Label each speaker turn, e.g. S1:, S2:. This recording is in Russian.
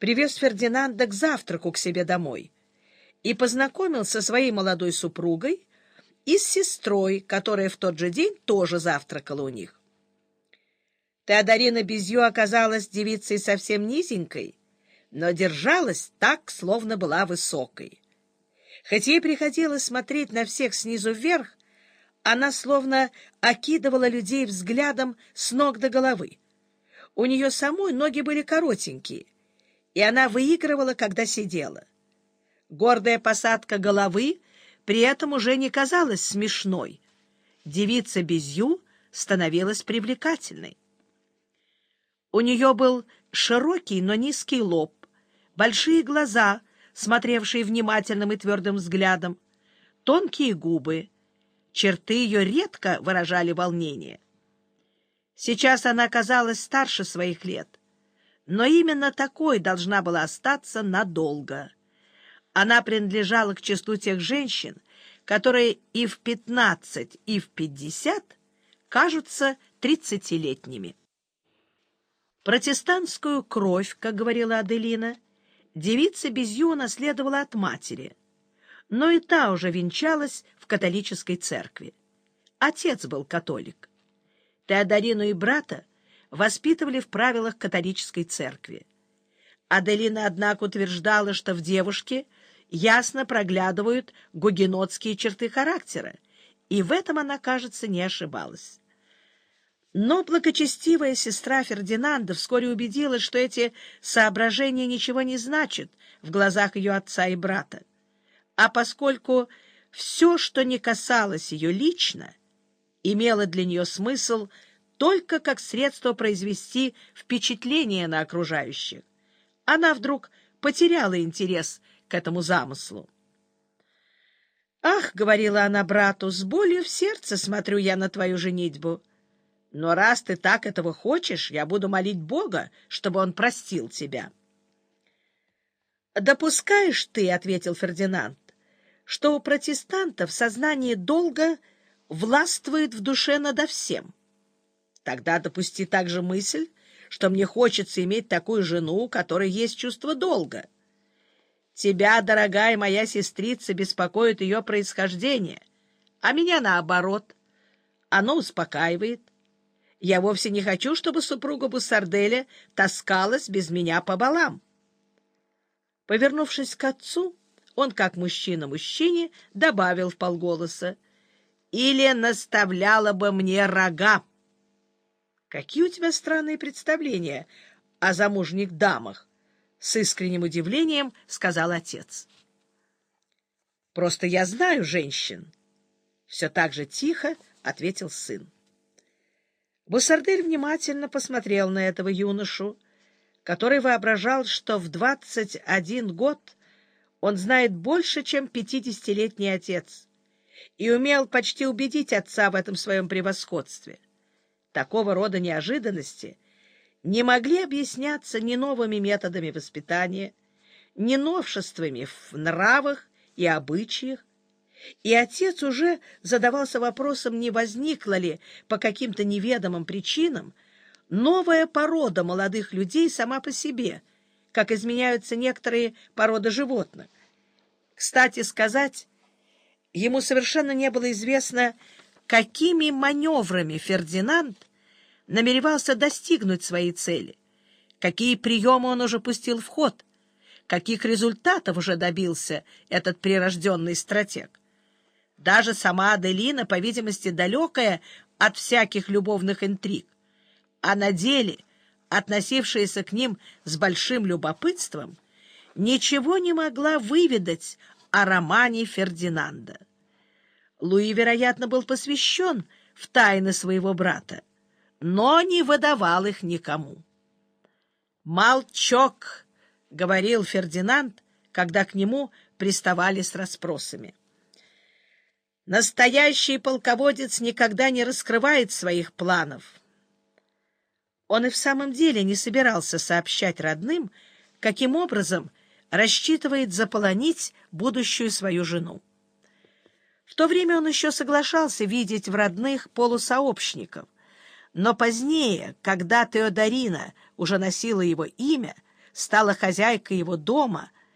S1: привез Фердинанда к завтраку к себе домой и познакомил со своей молодой супругой и с сестрой, которая в тот же день тоже завтракала у них. Теодорина Безью оказалась девицей совсем низенькой, но держалась так, словно была высокой. Хоть ей приходилось смотреть на всех снизу вверх, она словно окидывала людей взглядом с ног до головы. У нее самой ноги были коротенькие, и она выигрывала, когда сидела. Гордая посадка головы при этом уже не казалась смешной. Девица Безью становилась привлекательной. У нее был широкий, но низкий лоб, большие глаза, смотревшие внимательным и твердым взглядом, тонкие губы. Черты ее редко выражали волнение. Сейчас она казалась старше своих лет, но именно такой должна была остаться надолго. Она принадлежала к числу тех женщин, которые и в пятнадцать, и в пятьдесят кажутся тридцатилетними. Протестантскую кровь, как говорила Аделина, девица Безью наследовала от матери, но и та уже венчалась в католической церкви. Отец был католик. Теодорину и брата воспитывали в правилах католической церкви. Аделина, однако, утверждала, что в девушке ясно проглядывают гугенотские черты характера, и в этом она, кажется, не ошибалась. Но благочестивая сестра Фердинанда вскоре убедилась, что эти соображения ничего не значат в глазах ее отца и брата. А поскольку все, что не касалось ее лично, имело для нее смысл только как средство произвести впечатление на окружающих, она вдруг потеряла интерес к этому замыслу. «Ах, — говорила она брату, — с болью в сердце смотрю я на твою женитьбу». Но раз ты так этого хочешь, я буду молить Бога, чтобы он простил тебя. «Допускаешь ты, — ответил Фердинанд, — что у протестантов сознание долга властвует в душе надо всем. Тогда допусти также мысль, что мне хочется иметь такую жену, у которой есть чувство долга. Тебя, дорогая моя сестрица, беспокоит ее происхождение, а меня наоборот. Оно успокаивает. Я вовсе не хочу, чтобы супруга Буссарделя таскалась без меня по балам. Повернувшись к отцу, он, как мужчина мужчине, добавил в полголоса, «Или наставляла бы мне рога». «Какие у тебя странные представления о замужних дамах?» — с искренним удивлением сказал отец. «Просто я знаю женщин». Все так же тихо ответил сын. Буссардель внимательно посмотрел на этого юношу, который воображал, что в двадцать один год он знает больше, чем пятидесятилетний отец, и умел почти убедить отца в этом своем превосходстве. Такого рода неожиданности не могли объясняться ни новыми методами воспитания, ни новшествами в нравах и обычаях, и отец уже задавался вопросом, не возникла ли по каким-то неведомым причинам новая порода молодых людей сама по себе, как изменяются некоторые породы животных. Кстати сказать, ему совершенно не было известно, какими маневрами Фердинанд намеревался достигнуть своей цели, какие приемы он уже пустил в ход, каких результатов уже добился этот прирожденный стратег. Даже сама Аделина, по видимости, далекая от всяких любовных интриг, а на деле, относившаяся к ним с большим любопытством, ничего не могла выведать о романе Фердинанда. Луи, вероятно, был посвящен в тайны своего брата, но не выдавал их никому. «Молчок!» — говорил Фердинанд, когда к нему приставали с расспросами. Настоящий полководец никогда не раскрывает своих планов. Он и в самом деле не собирался сообщать родным, каким образом рассчитывает заполонить будущую свою жену. В то время он еще соглашался видеть в родных полусообщников, но позднее, когда Теодорина уже носила его имя, стала хозяйкой его дома,